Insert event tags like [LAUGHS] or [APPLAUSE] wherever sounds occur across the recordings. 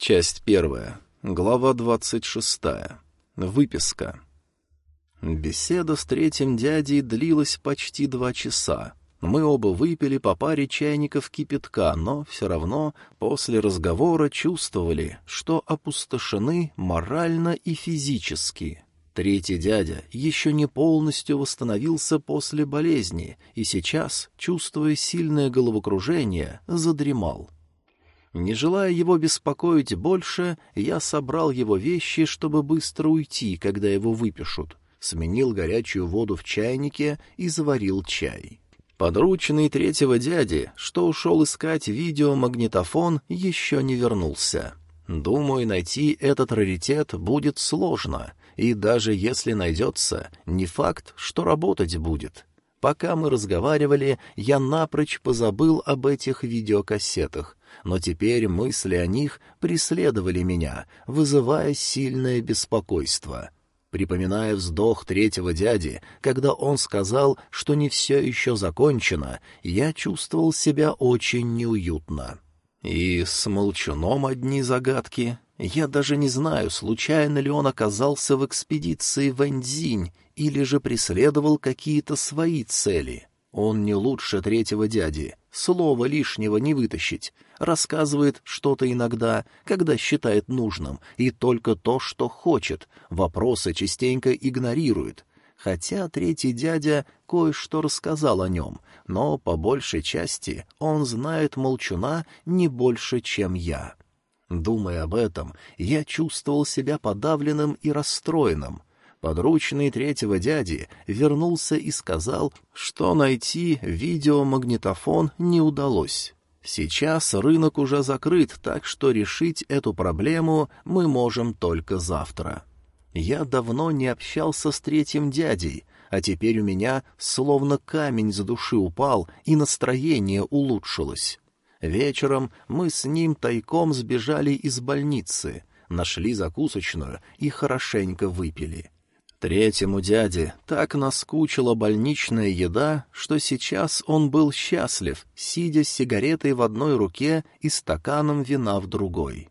Часть первая. Глава двадцать шестая. Выписка. Беседа с третьим дядей длилась почти два часа. Мы оба выпили по паре чайников кипятка, но все равно после разговора чувствовали, что опустошены морально и физически. Третий дядя еще не полностью восстановился после болезни и сейчас, чувствуя сильное головокружение, задремал. Не желая его беспокоить больше, я собрал его вещи, чтобы быстро уйти, когда его выпишут. Сменил горячую воду в чайнике и заварил чай. Подручный третьего дяди, что ушел искать видеомагнитофон, еще не вернулся. Думаю, найти этот раритет будет сложно, и даже если найдется, не факт, что работать будет. Пока мы разговаривали, я напрочь позабыл об этих видеокассетах, но теперь мысли о них преследовали меня, вызывая сильное беспокойство. Припоминая вздох третьего дяди, когда он сказал, что не все еще закончено, я чувствовал себя очень неуютно. И с молчуном одни загадки. Я даже не знаю, случайно ли он оказался в экспедиции в Энзинь или же преследовал какие-то свои цели. Он не лучше третьего дяди, слова лишнего не вытащить, рассказывает что-то иногда, когда считает нужным, и только то, что хочет, вопросы частенько игнорирует. Хотя третий дядя кое-что рассказал о нем, но по большей части он знает молчуна не больше, чем я. Думая об этом, я чувствовал себя подавленным и расстроенным. Подручный третьего дяди вернулся и сказал, что найти видеомагнитофон не удалось. Сейчас рынок уже закрыт, так что решить эту проблему мы можем только завтра. Я давно не общался с третьим дядей, а теперь у меня словно камень за души упал, и настроение улучшилось. Вечером мы с ним тайком сбежали из больницы, нашли закусочную и хорошенько выпили. Третьему дяде так наскучила больничная еда, что сейчас он был счастлив, сидя с сигаретой в одной руке и стаканом вина в другой.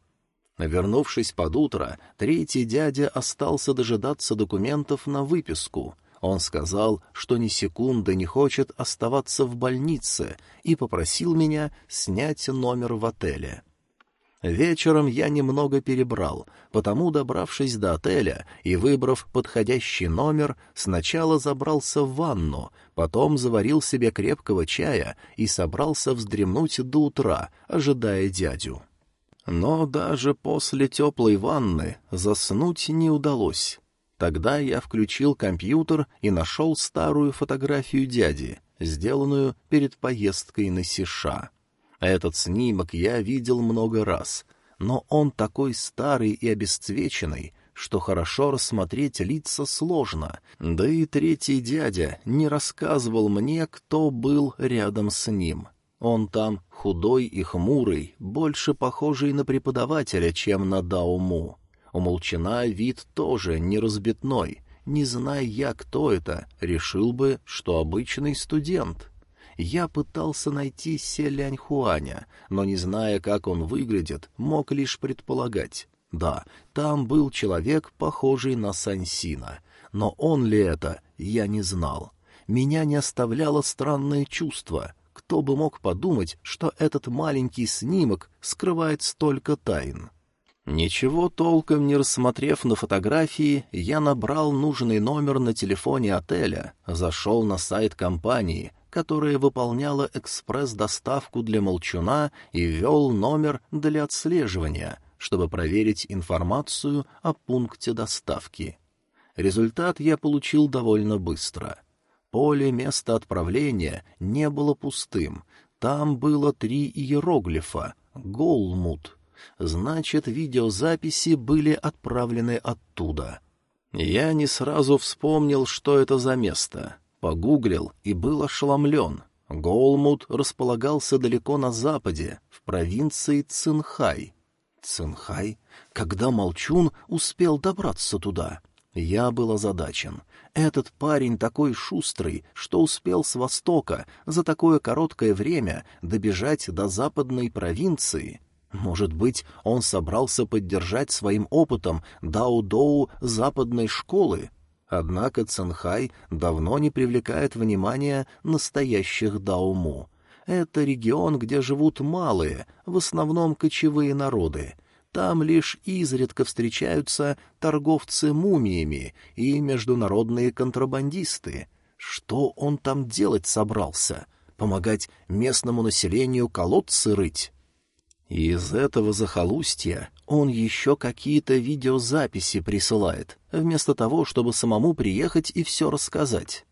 Вернувшись под утро, третий дядя остался дожидаться документов на выписку. Он сказал, что ни секунды не хочет оставаться в больнице, и попросил меня снять номер в отеле. Вечером я немного перебрал, потому, добравшись до отеля и выбрав подходящий номер, сначала забрался в ванну, потом заварил себе крепкого чая и собрался вздремнуть до утра, ожидая дядю. Но даже после теплой ванны заснуть не удалось. Тогда я включил компьютер и нашел старую фотографию дяди, сделанную перед поездкой на Сиша. Этот снимок я видел много раз, но он такой старый и обесцвеченный, что хорошо рассмотреть лица сложно, да и третий дядя не рассказывал мне, кто был рядом с ним. Он там худой и хмурый, больше похожий на преподавателя, чем на Дауму. У Молчана вид тоже неразбитной. Не зная я, кто это, решил бы, что обычный студент я пытался найти Селяньхуаня, но, не зная, как он выглядит, мог лишь предполагать. Да, там был человек, похожий на Сансина, но он ли это, я не знал. Меня не оставляло странное чувство. Кто бы мог подумать, что этот маленький снимок скрывает столько тайн? Ничего толком не рассмотрев на фотографии, я набрал нужный номер на телефоне отеля, зашел на сайт компании, которая выполняла экспресс-доставку для молчуна и ввел номер для отслеживания, чтобы проверить информацию о пункте доставки. Результат я получил довольно быстро. Поле места отправления не было пустым. Там было три иероглифа «Голмут». Значит, видеозаписи были отправлены оттуда. Я не сразу вспомнил, что это за место — Погуглил и был ошеломлен. Голмут располагался далеко на западе, в провинции Цинхай. Цинхай? Когда Молчун успел добраться туда? Я был озадачен. Этот парень такой шустрый, что успел с востока за такое короткое время добежать до западной провинции. Может быть, он собрался поддержать своим опытом Дао-Доу западной школы? Однако Цинхай давно не привлекает внимания настоящих Дауму. Это регион, где живут малые, в основном кочевые народы. Там лишь изредка встречаются торговцы мумиями и международные контрабандисты. Что он там делать собрался? Помогать местному населению колодцы рыть? Из этого захолустья он еще какие-то видеозаписи присылает, вместо того, чтобы самому приехать и все рассказать.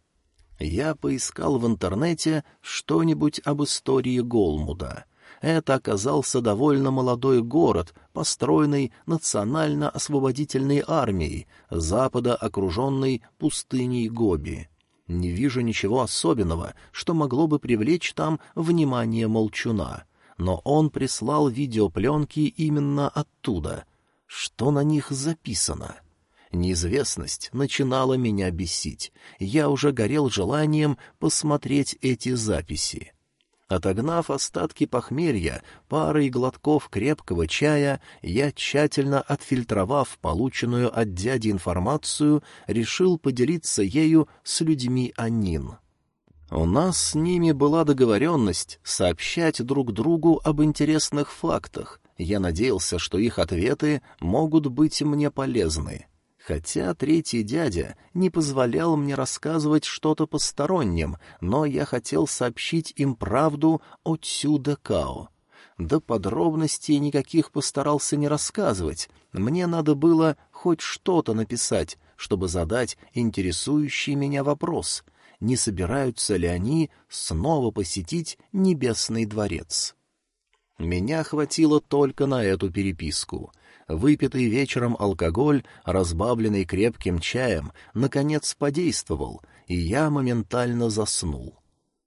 Я поискал в интернете что-нибудь об истории Голмуда. Это оказался довольно молодой город, построенный национально-освободительной армией, запада окруженный пустыней Гоби. Не вижу ничего особенного, что могло бы привлечь там внимание молчуна — но он прислал видеопленки именно оттуда. Что на них записано? Неизвестность начинала меня бесить. Я уже горел желанием посмотреть эти записи. Отогнав остатки похмелья парой глотков крепкого чая, я, тщательно отфильтровав полученную от дяди информацию, решил поделиться ею с людьми Анин. У нас с ними была договоренность сообщать друг другу об интересных фактах. Я надеялся, что их ответы могут быть мне полезны. Хотя третий дядя не позволял мне рассказывать что-то посторонним, но я хотел сообщить им правду о Цюдекао. До подробностей никаких постарался не рассказывать. Мне надо было хоть что-то написать, чтобы задать интересующий меня вопрос — не собираются ли они снова посетить Небесный дворец. Меня хватило только на эту переписку. Выпитый вечером алкоголь, разбавленный крепким чаем, наконец подействовал, и я моментально заснул.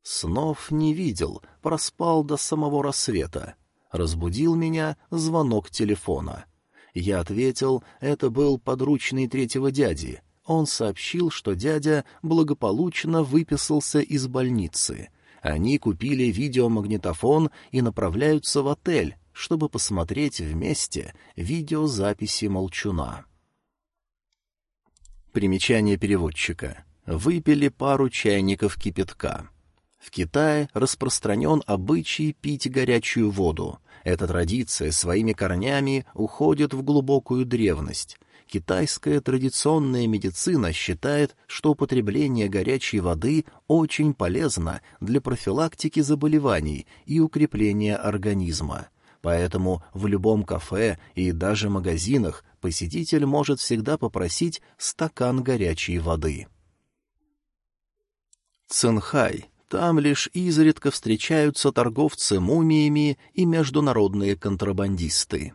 Снов не видел, проспал до самого рассвета. Разбудил меня звонок телефона. Я ответил, это был подручный третьего дяди — он сообщил, что дядя благополучно выписался из больницы. Они купили видеомагнитофон и направляются в отель, чтобы посмотреть вместе видеозаписи молчуна. Примечание переводчика. Выпили пару чайников кипятка. В Китае распространен обычай пить горячую воду. Эта традиция своими корнями уходит в глубокую древность. Китайская традиционная медицина считает, что употребление горячей воды очень полезно для профилактики заболеваний и укрепления организма. Поэтому в любом кафе и даже магазинах посетитель может всегда попросить стакан горячей воды. Цинхай. Там лишь изредка встречаются торговцы мумиями и международные контрабандисты.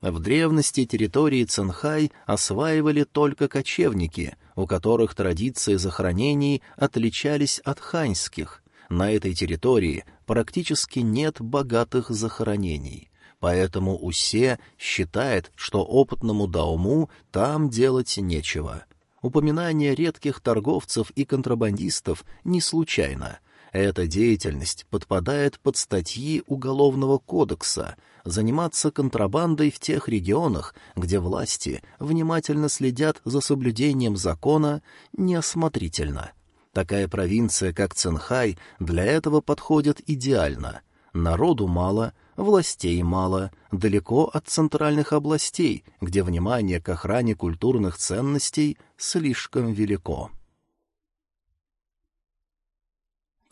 В древности территории Цинхай осваивали только кочевники, у которых традиции захоронений отличались от ханьских. На этой территории практически нет богатых захоронений. Поэтому Усе считает, что опытному Дауму там делать нечего. Упоминание редких торговцев и контрабандистов не случайно — эта деятельность подпадает под статьи Уголовного кодекса, заниматься контрабандой в тех регионах, где власти внимательно следят за соблюдением закона, неосмотрительно. Такая провинция, как Цинхай, для этого подходит идеально. Народу мало, властей мало, далеко от центральных областей, где внимание к охране культурных ценностей слишком велико.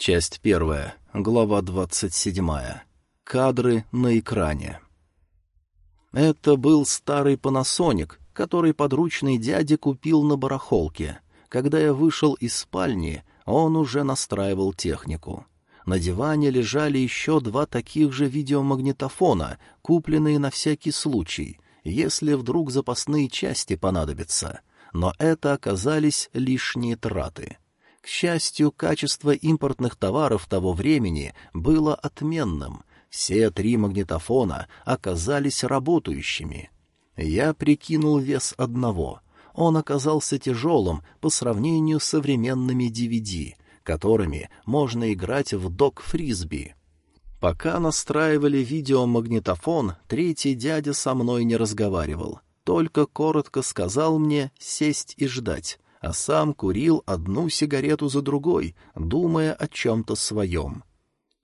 Часть первая, глава двадцать седьмая. Кадры на экране. Это был старый панасоник, который подручный дядя купил на барахолке. Когда я вышел из спальни, он уже настраивал технику. На диване лежали еще два таких же видеомагнитофона, купленные на всякий случай, если вдруг запасные части понадобятся. Но это оказались лишние траты. К счастью, качество импортных товаров того времени было отменным. Все три магнитофона оказались работающими. Я прикинул вес одного. Он оказался тяжелым по сравнению с современными DVD, которыми можно играть в док-фрисби. Пока настраивали видеомагнитофон, третий дядя со мной не разговаривал, только коротко сказал мне сесть и ждать, а сам курил одну сигарету за другой, думая о чем-то своем.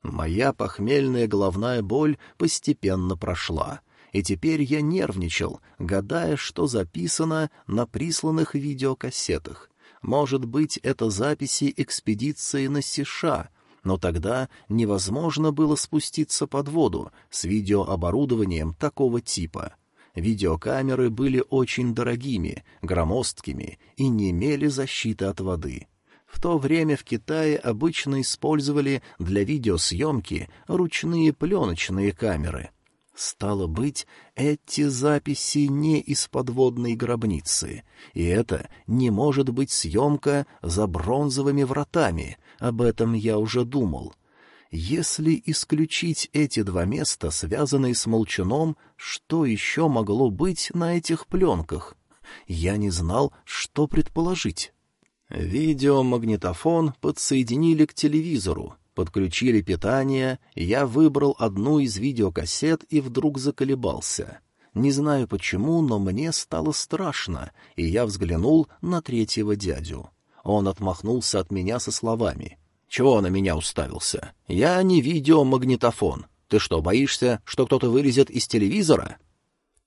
Моя похмельная головная боль постепенно прошла, и теперь я нервничал, гадая, что записано на присланных видеокассетах. Может быть, это записи экспедиции на Сиша, но тогда невозможно было спуститься под воду с видеооборудованием такого типа. Видеокамеры были очень дорогими, громоздкими и не имели защиты от воды. В то время в Китае обычно использовали для видеосъемки ручные пленочные камеры. Стало быть, эти записи не из подводной гробницы, и это не может быть съемка за бронзовыми вратами, об этом я уже думал. Если исключить эти два места, связанные с молчуном, что еще могло быть на этих пленках? Я не знал, что предположить. Видеомагнитофон подсоединили к телевизору, подключили питание, я выбрал одну из видеокассет и вдруг заколебался. Не знаю почему, но мне стало страшно, и я взглянул на третьего дядю. Он отмахнулся от меня со словами. «Чего на меня уставился? Я не видеомагнитофон. Ты что, боишься, что кто-то вылезет из телевизора?»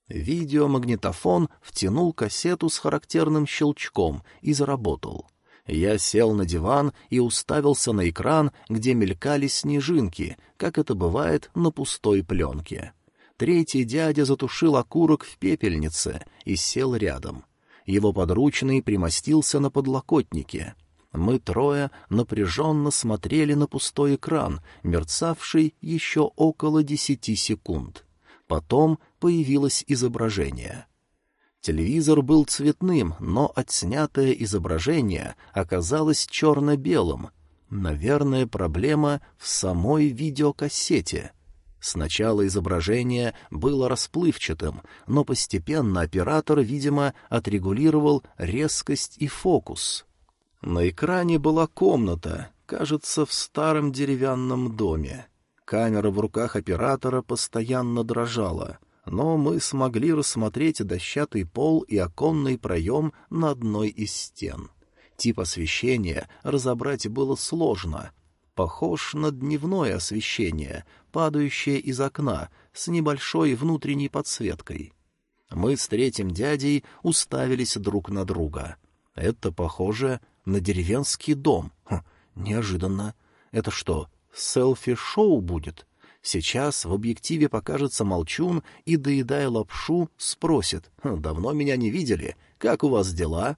Видеомагнитофон втянул кассету с характерным щелчком и заработал. Я сел на диван и уставился на экран, где мелькали снежинки, как это бывает на пустой пленке. Третий дядя затушил окурок в пепельнице и сел рядом. Его подручный примостился на подлокотнике. Мы трое напряженно смотрели на пустой экран, мерцавший еще около десяти секунд. Потом появилось изображение. Телевизор был цветным, но отснятое изображение оказалось черно-белым. Наверное, проблема в самой видеокассете. Сначала изображение было расплывчатым, но постепенно оператор, видимо, отрегулировал резкость и фокус. На экране была комната, кажется, в старом деревянном доме. Камера в руках оператора постоянно дрожала, но мы смогли рассмотреть дощатый пол и оконный проем на одной из стен. Тип освещения разобрать было сложно. Похож на дневное освещение, падающее из окна, с небольшой внутренней подсветкой. Мы с третьим дядей уставились друг на друга. Это похоже на деревенский дом. Хм, неожиданно. Это что, селфи-шоу будет. Сейчас в объективе покажется молчун и, доедая лапшу, спросит, «Хм, «Давно меня не видели? Как у вас дела?»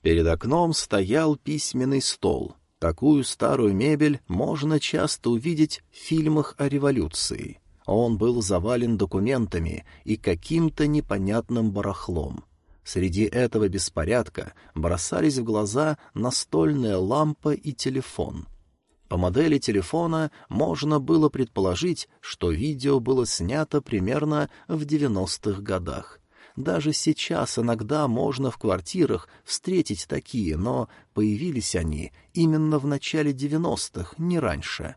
Перед окном стоял письменный стол. Такую старую мебель можно часто увидеть в фильмах о революции. Он был завален документами и каким-то непонятным барахлом. Среди этого беспорядка бросались в глаза настольная лампа и телефон. По модели телефона можно было предположить, что видео было снято примерно в 90-х годах. Даже сейчас иногда можно в квартирах встретить такие, но появились они именно в начале 90-х, не раньше.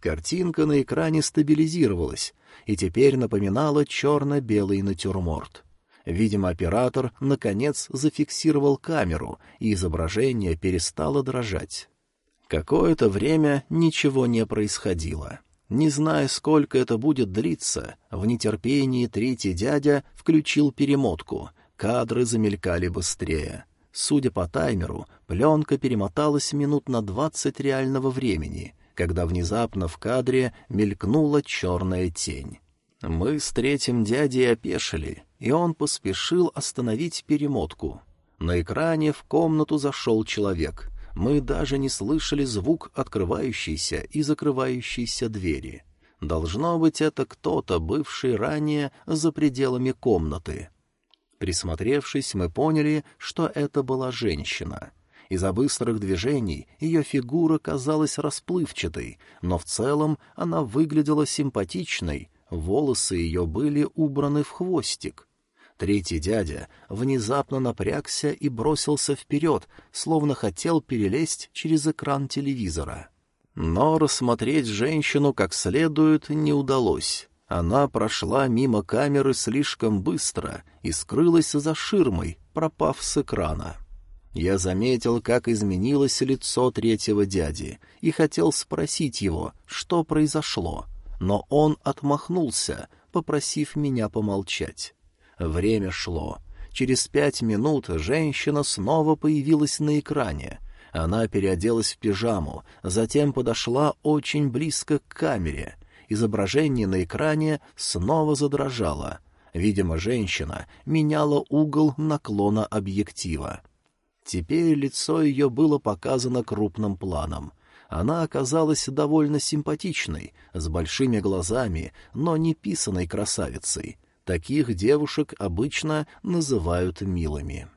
Картинка на экране стабилизировалась и теперь напоминала черно-белый натюрморт. Видимо, оператор, наконец, зафиксировал камеру, и изображение перестало дрожать. Какое-то время ничего не происходило. Не зная, сколько это будет длиться, в нетерпении третий дядя включил перемотку, кадры замелькали быстрее. Судя по таймеру, пленка перемоталась минут на двадцать реального времени, когда внезапно в кадре мелькнула черная тень. Мы с третьим дядей опешили, и он поспешил остановить перемотку. На экране в комнату зашел человек — мы даже не слышали звук открывающейся и закрывающейся двери. Должно быть, это кто-то, бывший ранее за пределами комнаты. Присмотревшись, мы поняли, что это была женщина. Из-за быстрых движений ее фигура казалась расплывчатой, но в целом она выглядела симпатичной, волосы ее были убраны в хвостик. Третий дядя внезапно напрягся и бросился вперед, словно хотел перелезть через экран телевизора. Но рассмотреть женщину как следует не удалось. Она прошла мимо камеры слишком быстро и скрылась за ширмой, пропав с экрана. Я заметил, как изменилось лицо третьего дяди, и хотел спросить его, что произошло, но он отмахнулся, попросив меня помолчать. Время шло. Через пять минут женщина снова появилась на экране. Она переоделась в пижаму, затем подошла очень близко к камере. Изображение на экране снова задрожало. Видимо, женщина меняла угол наклона объектива. Теперь лицо ее было показано крупным планом. Она оказалась довольно симпатичной, с большими глазами, но не писаной красавицей. Таких девушек обычно называют милыми.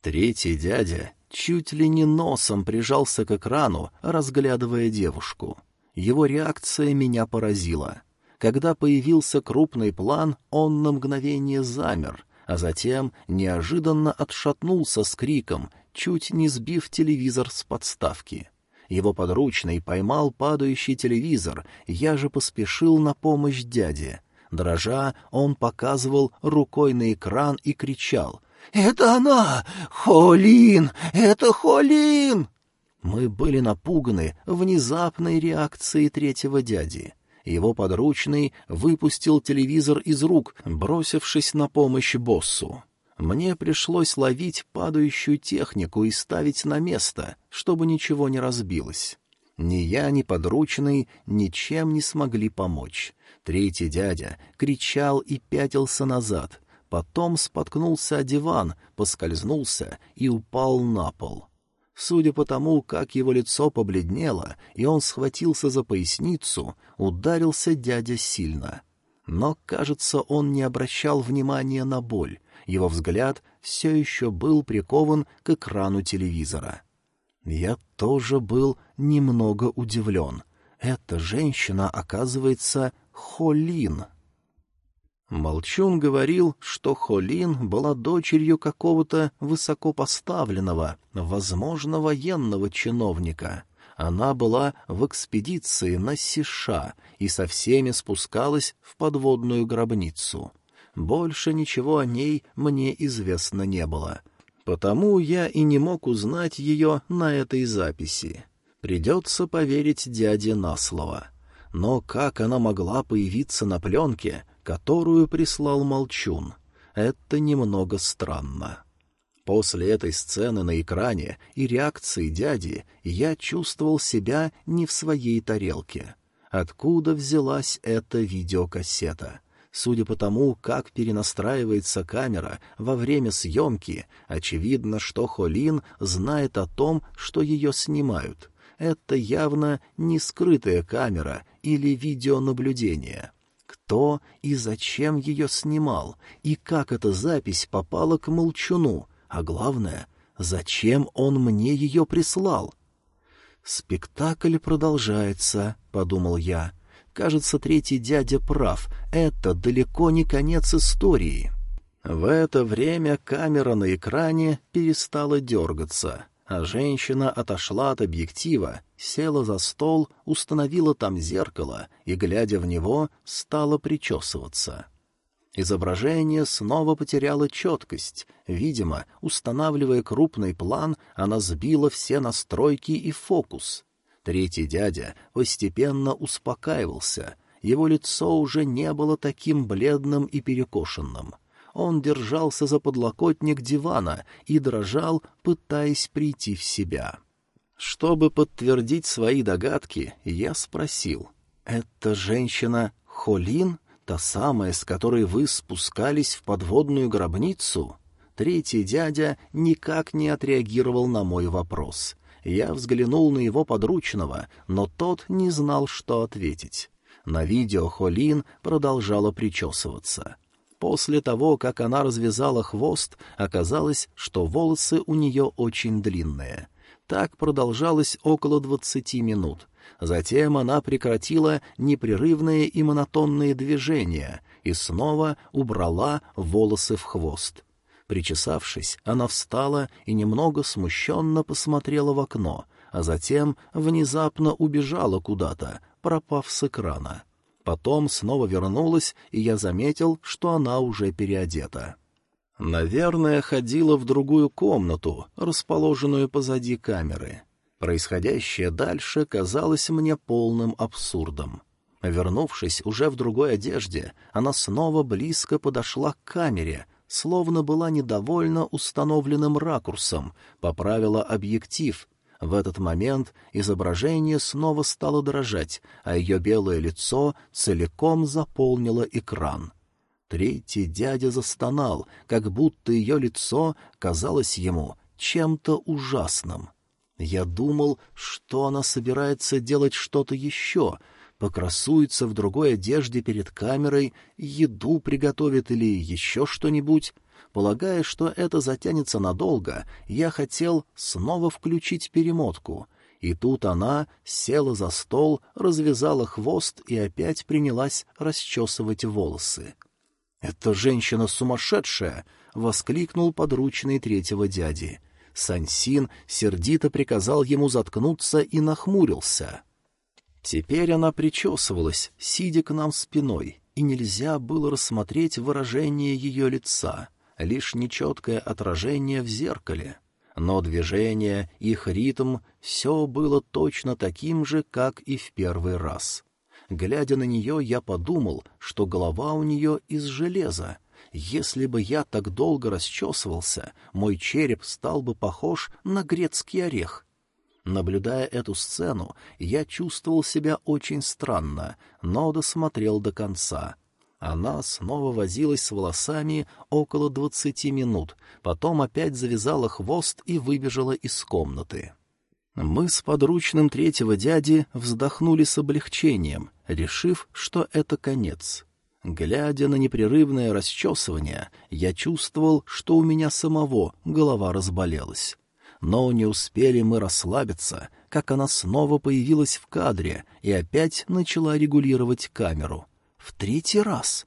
Третий дядя чуть ли не носом прижался к экрану, разглядывая девушку. Его реакция меня поразила. Когда появился крупный план, он на мгновение замер, а затем неожиданно отшатнулся с криком, чуть не сбив телевизор с подставки. Его подручный поймал падающий телевизор, я же поспешил на помощь дяде. Дрожа, он показывал рукой на экран и кричал «Это она! Холин! Это Холин!» Мы были напуганы внезапной реакцией третьего дяди. Его подручный выпустил телевизор из рук, бросившись на помощь боссу. Мне пришлось ловить падающую технику и ставить на место, чтобы ничего не разбилось. Ни я, ни подручный ничем не смогли помочь. Третий дядя кричал и пятился назад, потом споткнулся о диван, поскользнулся и упал на пол. Судя по тому, как его лицо побледнело, и он схватился за поясницу, ударился дядя сильно. Но, кажется, он не обращал внимания на боль, его взгляд все еще был прикован к экрану телевизора. Я тоже был немного удивлен. Эта женщина, оказывается, Холин. Молчун говорил, что Холин была дочерью какого-то высокопоставленного, возможно, военного чиновника. Она была в экспедиции на Сиша и со всеми спускалась в подводную гробницу. Больше ничего о ней мне известно не было. Потому я и не мог узнать ее на этой записи. Придется поверить дяде на слово. Но как она могла появиться на пленке, которую прислал Молчун? Это немного странно. После этой сцены на экране и реакции дяди я чувствовал себя не в своей тарелке. Откуда взялась эта видеокассета? Судя по тому, как перенастраивается камера во время съемки, очевидно, что Холин знает о том, что ее снимают. Это явно не скрытая камера или видеонаблюдение. Кто и зачем ее снимал, и как эта запись попала к Молчуну, а главное, зачем он мне ее прислал? «Спектакль продолжается», — подумал я, — Кажется, третий дядя прав, это далеко не конец истории. В это время камера на экране перестала дергаться, а женщина отошла от объектива, села за стол, установила там зеркало и, глядя в него, стала причесываться. Изображение снова потеряло четкость. Видимо, устанавливая крупный план, она сбила все настройки и фокус. Третий дядя постепенно успокаивался, его лицо уже не было таким бледным и перекошенным. Он держался за подлокотник дивана и дрожал, пытаясь прийти в себя. Чтобы подтвердить свои догадки, я спросил, «Это женщина Холин, та самая, с которой вы спускались в подводную гробницу?» Третий дядя никак не отреагировал на мой вопрос. Я взглянул на его подручного, но тот не знал, что ответить. На видео Холин продолжала причесываться. После того, как она развязала хвост, оказалось, что волосы у нее очень длинные. Так продолжалось около двадцати минут. Затем она прекратила непрерывные и монотонные движения и снова убрала волосы в хвост. Причесавшись, она встала и немного смущенно посмотрела в окно, а затем внезапно убежала куда-то, пропав с экрана. Потом снова вернулась, и я заметил, что она уже переодета. Наверное, ходила в другую комнату, расположенную позади камеры. Происходящее дальше казалось мне полным абсурдом. Вернувшись уже в другой одежде, она снова близко подошла к камере, словно была недовольна установленным ракурсом, поправила объектив. В этот момент изображение снова стало дрожать, а ее белое лицо целиком заполнило экран — Третий дядя застонал, как будто ее лицо казалось ему чем-то ужасным. Я думал, что она собирается делать что-то еще, покрасуется в другой одежде перед камерой, еду приготовит или еще что-нибудь. Полагая, что это затянется надолго, я хотел снова включить перемотку. И тут она села за стол, развязала хвост и опять принялась расчесывать волосы. «Эта женщина сумасшедшая!» — воскликнул подручный третьего дяди. Сансин сердито приказал ему заткнуться и нахмурился. Теперь она причесывалась, сидя к нам спиной, и нельзя было рассмотреть выражение ее лица, лишь нечеткое отражение в зеркале. Но движение, их ритм — все было точно таким же, как и в первый раз. Глядя на нее, я подумал, что голова у нее из железа. Если бы я так долго расчесывался, мой череп стал бы похож на грецкий орех. Наблюдая эту сцену, я чувствовал себя очень странно, но досмотрел до конца. Она снова возилась с волосами около двадцати минут, потом опять завязала хвост и выбежала из комнаты. Мы с подручным третьего дяди вздохнули с облегчением, решив, что это конец. Глядя на непрерывное расчесывание, я чувствовал, что у меня самого голова разболелась. Но не успели мы расслабиться, как она снова появилась в кадре и опять начала регулировать камеру. В третий раз.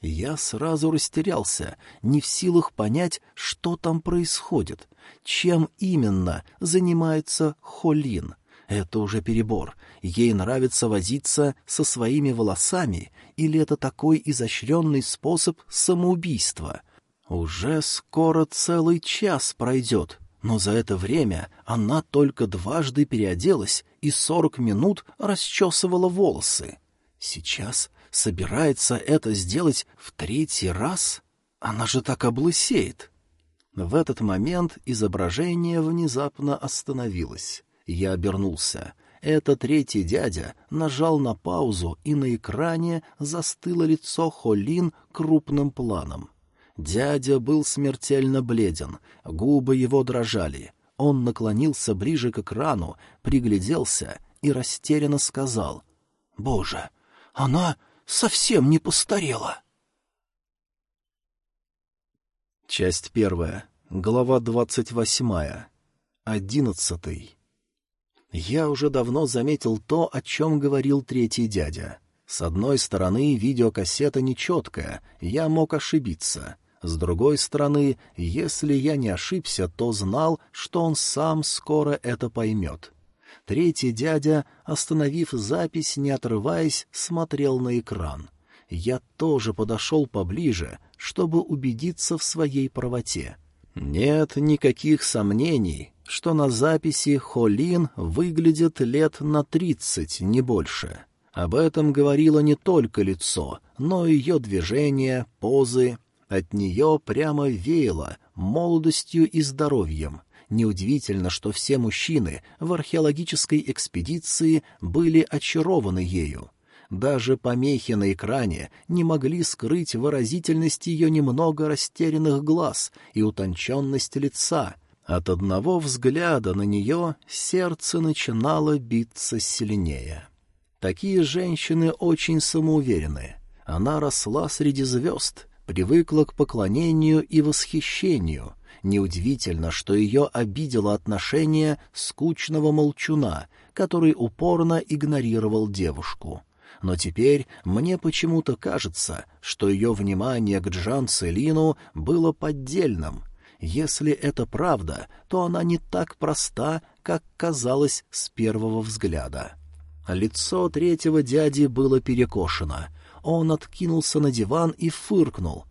Я сразу растерялся, не в силах понять, что там происходит, чем именно занимается Холин. Это уже перебор. Ей нравится возиться со своими волосами, или это такой изощренный способ самоубийства? Уже скоро целый час пройдет, но за это время она только дважды переоделась и сорок минут расчесывала волосы. Сейчас собирается это сделать в третий раз? Она же так облысеет. В этот момент изображение внезапно остановилось. Я обернулся. Это третий дядя нажал на паузу, и на экране застыло лицо Холин крупным планом. Дядя был смертельно бледен, губы его дрожали. Он наклонился ближе к экрану, пригляделся и растерянно сказал «Боже, она совсем не постарела. Часть первая. Глава двадцать восьмая. Одиннадцатый. Я уже давно заметил то, о чем говорил третий дядя. С одной стороны, видеокассета нечеткая, я мог ошибиться. С другой стороны, если я не ошибся, то знал, что он сам скоро это поймет. Третий дядя, остановив запись, не отрываясь, смотрел на экран. Я тоже подошел поближе, чтобы убедиться в своей правоте. Нет никаких сомнений, что на записи Холин выглядит лет на тридцать, не больше. Об этом говорило не только лицо, но и ее движения, позы. От нее прямо веяло молодостью и здоровьем. Неудивительно, что все мужчины в археологической экспедиции были очарованы ею. Даже помехи на экране не могли скрыть выразительность ее немного растерянных глаз и утонченность лица. От одного взгляда на нее сердце начинало биться сильнее. Такие женщины очень самоуверены. Она росла среди звезд, привыкла к поклонению и восхищению — Неудивительно, что ее обидело отношение скучного молчуна, который упорно игнорировал девушку. Но теперь мне почему-то кажется, что ее внимание к Джан Целину было поддельным. Если это правда, то она не так проста, как казалось с первого взгляда. Лицо третьего дяди было перекошено. Он откинулся на диван и фыркнул.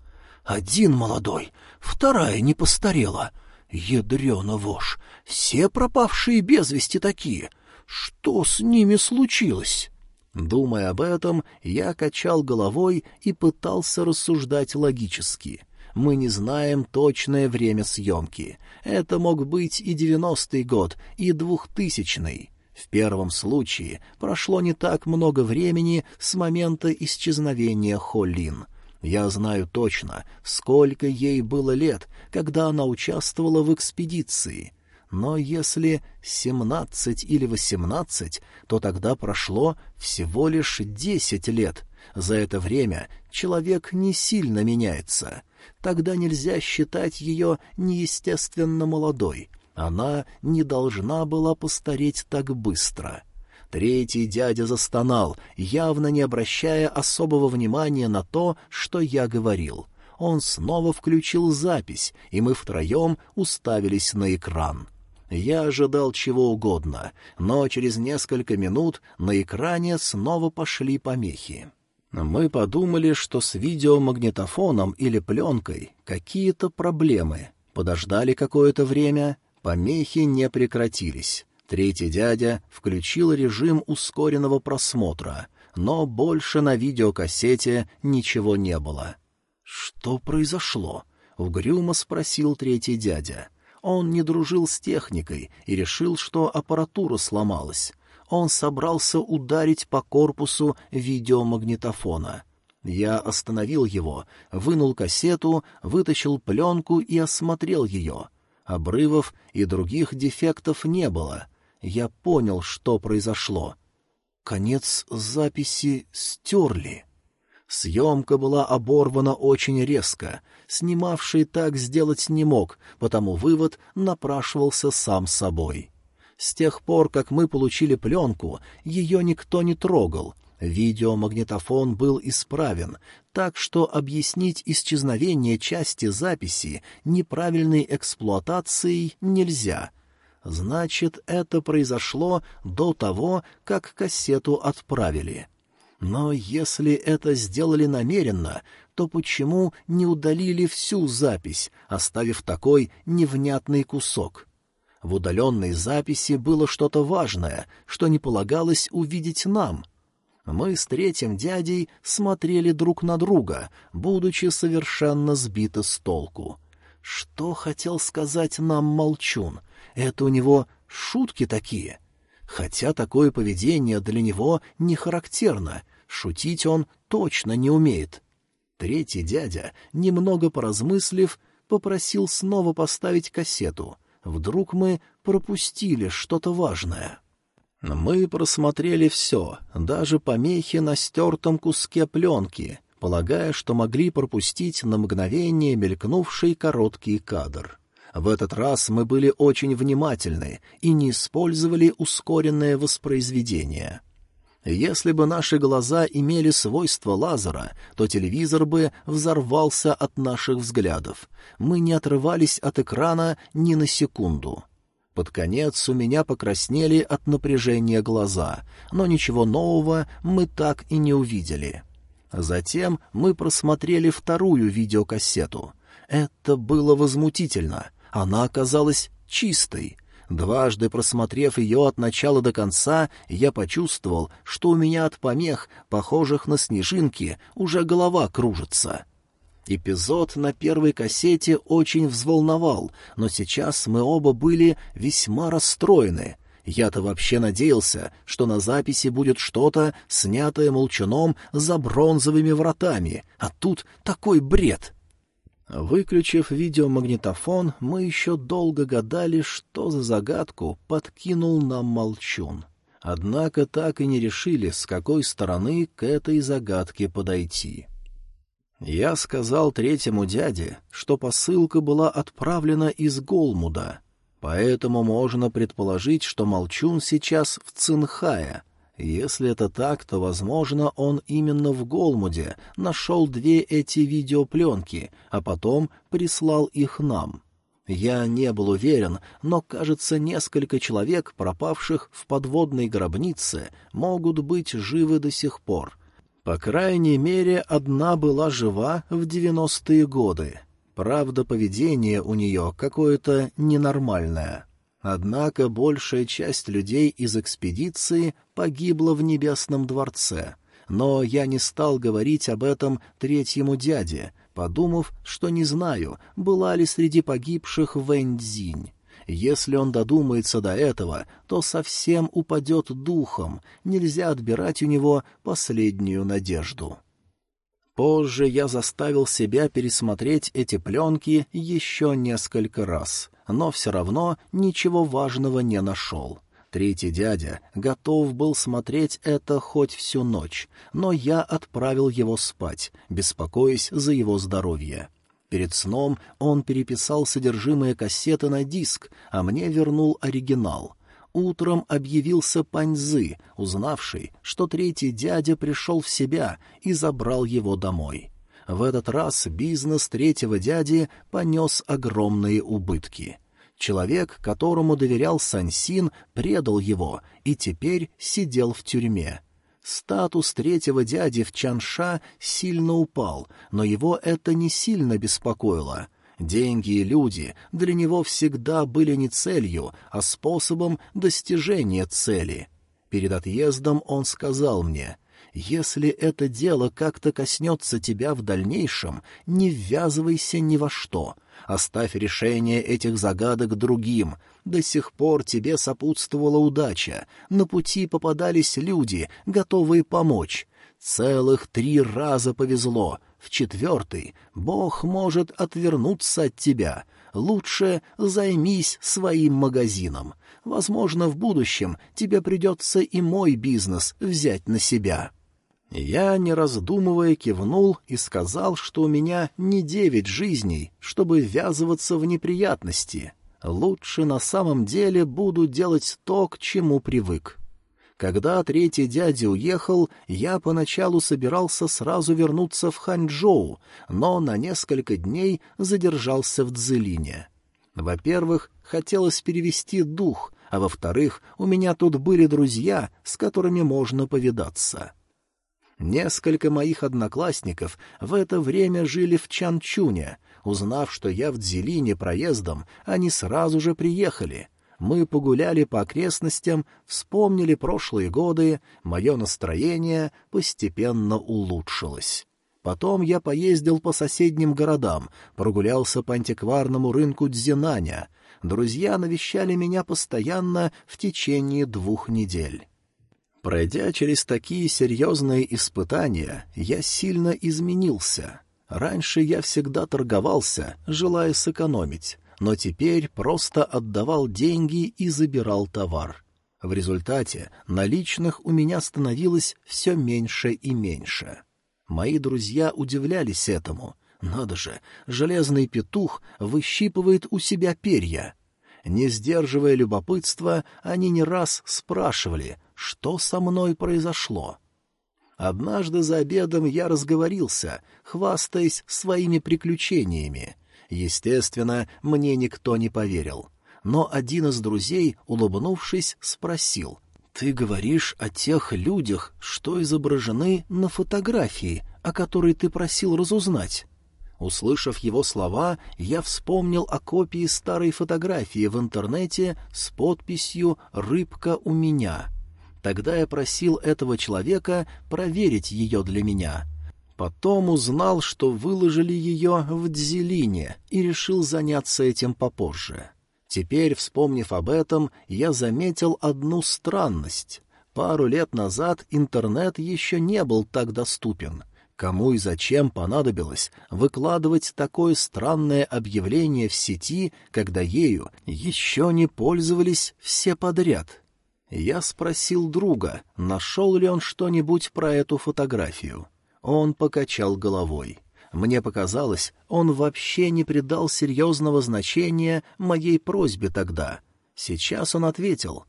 «Один молодой, вторая не постарела. Ядрена вошь! Все пропавшие без вести такие! Что с ними случилось?» Думая об этом, я качал головой и пытался рассуждать логически. Мы не знаем точное время съемки. Это мог быть и девяностый год, и двухтысячный. В первом случае прошло не так много времени с момента исчезновения Холлин. Я знаю точно, сколько ей было лет, когда она участвовала в экспедиции. Но если семнадцать или восемнадцать, то тогда прошло всего лишь десять лет. За это время человек не сильно меняется. Тогда нельзя считать ее неестественно молодой. Она не должна была постареть так быстро. Третий дядя застонал, явно не обращая особого внимания на то, что я говорил. Он снова включил запись, и мы втроем уставились на экран. Я ожидал чего угодно, но через несколько минут на экране снова пошли помехи. Мы подумали, что с видеомагнитофоном или пленкой какие-то проблемы. Подождали какое-то время, помехи не прекратились. Третий дядя включил режим ускоренного просмотра, но больше на видеокассете ничего не было. «Что произошло?» — угрюмо спросил третий дядя. Он не дружил с техникой и решил, что аппаратура сломалась. Он собрался ударить по корпусу видеомагнитофона. Я остановил его, вынул кассету, вытащил пленку и осмотрел ее. Обрывов и других дефектов не было. Я понял, что произошло. Конец записи стерли. Съемка была оборвана очень резко. Снимавший так сделать не мог, потому вывод напрашивался сам собой. С тех пор, как мы получили пленку, ее никто не трогал. Видеомагнитофон был исправен, так что объяснить исчезновение части записи неправильной эксплуатацией нельзя. Значит, это произошло до того, как кассету отправили. Но если это сделали намеренно, то почему не удалили всю запись, оставив такой невнятный кусок? В удаленной записи было что-то важное, что не полагалось увидеть нам. Мы с третьим дядей смотрели друг на друга, будучи совершенно сбиты с толку. Что хотел сказать нам Молчун? Это у него шутки такие — Хотя такое поведение для него не характерно, Шутить он точно не умеет. Третий дядя, немного поразмыслив, попросил снова поставить кассету. Вдруг мы пропустили что-то важное. Мы просмотрели все, даже помехи на стертом куске пленки, полагая, что могли пропустить на мгновение мелькнувший короткий кадр. В этот раз мы были очень внимательны и не использовали ускоренное воспроизведение. Если бы наши глаза имели свойства лазера, то телевизор бы взорвался от наших взглядов. Мы не отрывались от экрана ни на секунду. Под конец у меня покраснели от напряжения глаза, но ничего нового мы так и не увидели. Затем мы просмотрели вторую видеокассету. Это было возмутительно. Она оказалась чистой — Дважды просмотрев ее от начала до конца, я почувствовал, что у меня от помех, похожих на снежинки, уже голова кружится. Эпизод на первой кассете очень взволновал, но сейчас мы оба были весьма расстроены. Я-то вообще надеялся, что на записи будет что-то, снятое молчаном за бронзовыми вратами, а тут такой бред. Выключив видеомагнитофон, мы еще долго гадали, что за загадку подкинул нам молчун. Однако так и не решили, с какой стороны к этой загадке подойти. Я сказал третьему дяде, что посылка была отправлена из Голмуда, поэтому можно предположить, что молчун сейчас в Цинхае — если это так, то, возможно, он именно в Голмуде нашел две эти видеопленки, а потом прислал их нам. Я не был уверен, но, кажется, несколько человек, пропавших в подводной гробнице, могут быть живы до сих пор. По крайней мере, одна была жива в девяностые годы. Правда, поведение у нее какое-то ненормальное. Однако большая часть людей из экспедиции погибла в Небесном дворце. Но я не стал говорить об этом третьему дяде, подумав, что не знаю, была ли среди погибших Вэньцзинь. Если он додумается до этого, то совсем упадет духом, нельзя отбирать у него последнюю надежду. Позже я заставил себя пересмотреть эти пленки еще несколько раз, но все равно ничего важного не нашел. Третий дядя готов был смотреть это хоть всю ночь, но я отправил его спать, беспокоясь за его здоровье. Перед сном он переписал содержимое кассеты на диск, а мне вернул оригинал. Утром объявился Паньзы, узнавший, что третий дядя пришел в себя и забрал его домой. В этот раз бизнес третьего дяди понес огромные убытки — Человек, которому доверял Сансин, предал его и теперь сидел в тюрьме. Статус третьего дяди в Чанша сильно упал, но его это не сильно беспокоило. Деньги и люди для него всегда были не целью, а способом достижения цели. Перед отъездом он сказал мне, «Если это дело как-то коснется тебя в дальнейшем, не ввязывайся ни во что». Оставь решение этих загадок другим. До сих пор тебе сопутствовала удача. На пути попадались люди, готовые помочь. Целых три раза повезло. В четвертый Бог может отвернуться от тебя. Лучше займись своим магазином. Возможно, в будущем тебе придется и мой бизнес взять на себя». Я, не раздумывая, кивнул и сказал, что у меня не девять жизней, чтобы ввязываться в неприятности. Лучше на самом деле буду делать то, к чему привык. Когда третий дядя уехал, я поначалу собирался сразу вернуться в Ханчжоу, но на несколько дней задержался в Цзилине. Во-первых, хотелось перевести дух, а во-вторых, у меня тут были друзья, с которыми можно повидаться. Несколько моих одноклассников в это время жили в Чанчуне. Узнав, что я в Дзелине проездом, они сразу же приехали. Мы погуляли по окрестностям, вспомнили прошлые годы, мое настроение постепенно улучшилось. Потом я поездил по соседним городам, прогулялся по антикварному рынку Дзинаня. Друзья навещали меня постоянно в течение двух недель. Пройдя через такие серьезные испытания, я сильно изменился. Раньше я всегда торговался, желая сэкономить, но теперь просто отдавал деньги и забирал товар. В результате наличных у меня становилось все меньше и меньше. Мои друзья удивлялись этому. Надо же, железный петух выщипывает у себя перья. Не сдерживая любопытства, они не раз спрашивали, что со мной произошло. Однажды за обедом я разговорился, хвастаясь своими приключениями. Естественно, мне никто не поверил. Но один из друзей, улыбнувшись, спросил, «Ты говоришь о тех людях, что изображены на фотографии, о которой ты просил разузнать?» Услышав его слова, я вспомнил о копии старой фотографии в интернете с подписью «Рыбка у меня». Тогда я просил этого человека проверить ее для меня. Потом узнал, что выложили ее в Дзелине, и решил заняться этим попозже. Теперь, вспомнив об этом, я заметил одну странность. Пару лет назад интернет еще не был так доступен. Кому и зачем понадобилось выкладывать такое странное объявление в сети, когда ею еще не пользовались все подряд? Я спросил друга, нашел ли он что-нибудь про эту фотографию. Он покачал головой. Мне показалось, он вообще не придал серьезного значения моей просьбе тогда. Сейчас он ответил.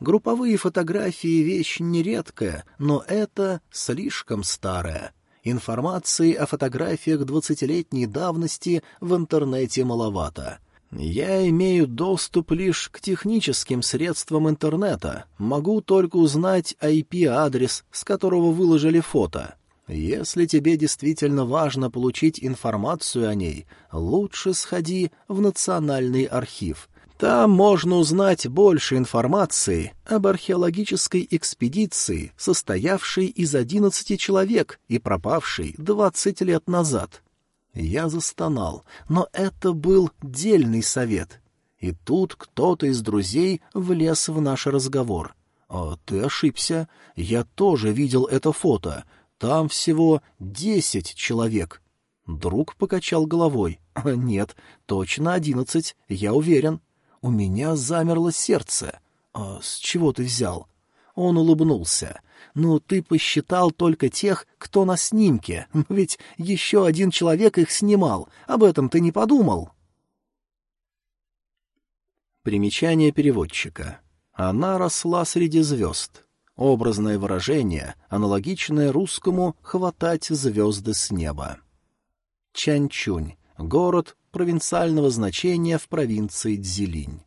Групповые фотографии — вещь нередкая, но это слишком старая. Информации о фотографиях двадцатилетней давности в интернете маловато. Я имею доступ лишь к техническим средствам интернета, могу только узнать IP-адрес, с которого выложили фото. Если тебе действительно важно получить информацию о ней, лучше сходи в Национальный архив. Там можно узнать больше информации об археологической экспедиции, состоявшей из одиннадцати человек и пропавшей двадцать лет назад. Я застонал, но это был дельный совет. И тут кто-то из друзей влез в наш разговор. «А ты ошибся. Я тоже видел это фото. Там всего десять человек». Друг покачал головой. «Нет, точно одиннадцать, я уверен». У меня замерло сердце. «А с чего ты взял?» Он улыбнулся. «Ну, ты посчитал только тех, кто на снимке, [LAUGHS] ведь еще один человек их снимал. Об этом ты не подумал?» Примечание переводчика. Она росла среди звезд. Образное выражение, аналогичное русскому «хватать звезды с неба». Чанчунь. Город провинциального значения в провинции Дзилинь.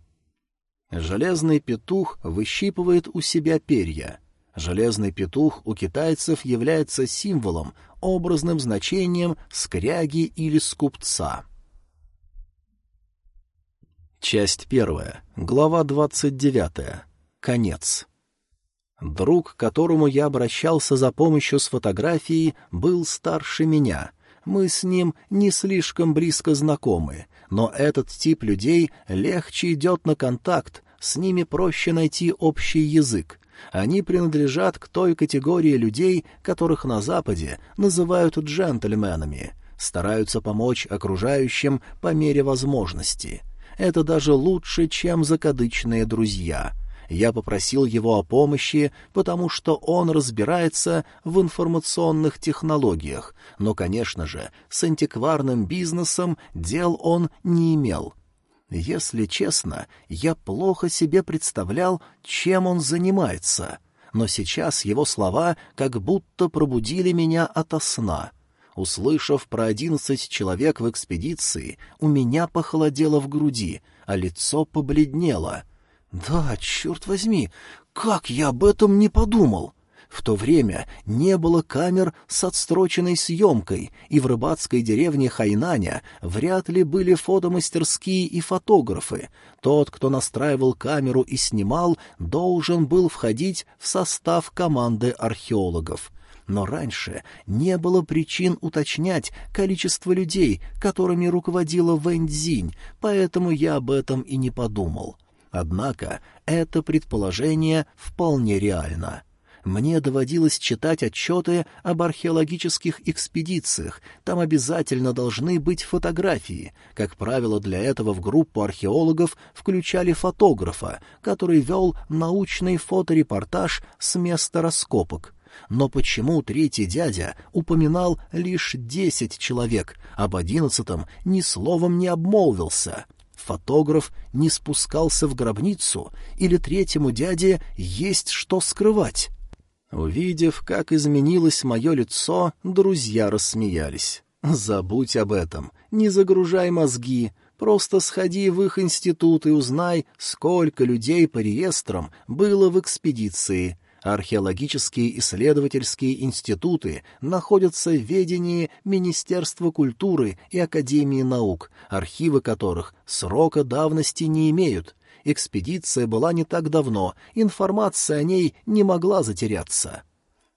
Железный петух выщипывает у себя перья. Железный петух у китайцев является символом, образным значением скряги или скупца. Часть первая, глава двадцать девятая. Конец. Друг, к которому я обращался за помощью с фотографией, был старше меня. Мы с ним не слишком близко знакомы, но этот тип людей легче идет на контакт, с ними проще найти общий язык. Они принадлежат к той категории людей, которых на Западе называют джентльменами, стараются помочь окружающим по мере возможности. Это даже лучше, чем закадычные друзья. Я попросил его о помощи, потому что он разбирается в информационных технологиях, но, конечно же, с антикварным бизнесом дел он не имел. Если честно, я плохо себе представлял, чем он занимается, но сейчас его слова как будто пробудили меня ото сна. Услышав про одиннадцать человек в экспедиции, у меня похолодело в груди, а лицо побледнело. Да, черт возьми, как я об этом не подумал! В то время не было камер с отстроченной съемкой, и в рыбацкой деревне Хайнаня вряд ли были фотомастерские и фотографы. Тот, кто настраивал камеру и снимал, должен был входить в состав команды археологов. Но раньше не было причин уточнять количество людей, которыми руководила Вэньцзинь, поэтому я об этом и не подумал. Однако это предположение вполне реально. Мне доводилось читать отчеты об археологических экспедициях. Там обязательно должны быть фотографии. Как правило, для этого в группу археологов включали фотографа, который вел научный фоторепортаж с места раскопок. Но почему третий дядя упоминал лишь десять человек, об одиннадцатом ни словом не обмолвился? Фотограф не спускался в гробницу, или третьему дяде есть что скрывать? Увидев, как изменилось мое лицо, друзья рассмеялись. «Забудь об этом, не загружай мозги, просто сходи в их институт и узнай, сколько людей по реестрам было в экспедиции. Археологические исследовательские институты находятся в ведении Министерства культуры и Академии наук, архивы которых срока давности не имеют. Экспедиция была не так давно, информация о ней не могла затеряться.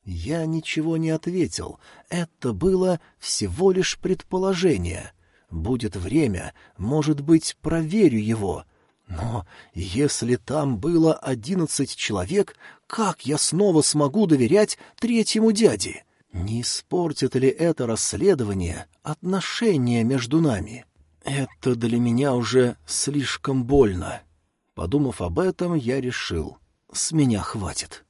Я ничего не ответил. Это было всего лишь предположение. Будет время, может быть, проверю его. Но если там было одиннадцать человек, как я снова смогу доверять третьему дяде? Не испортит ли это расследование отношения между нами? Это для меня уже слишком больно. Подумав об этом, я решил, с меня хватит.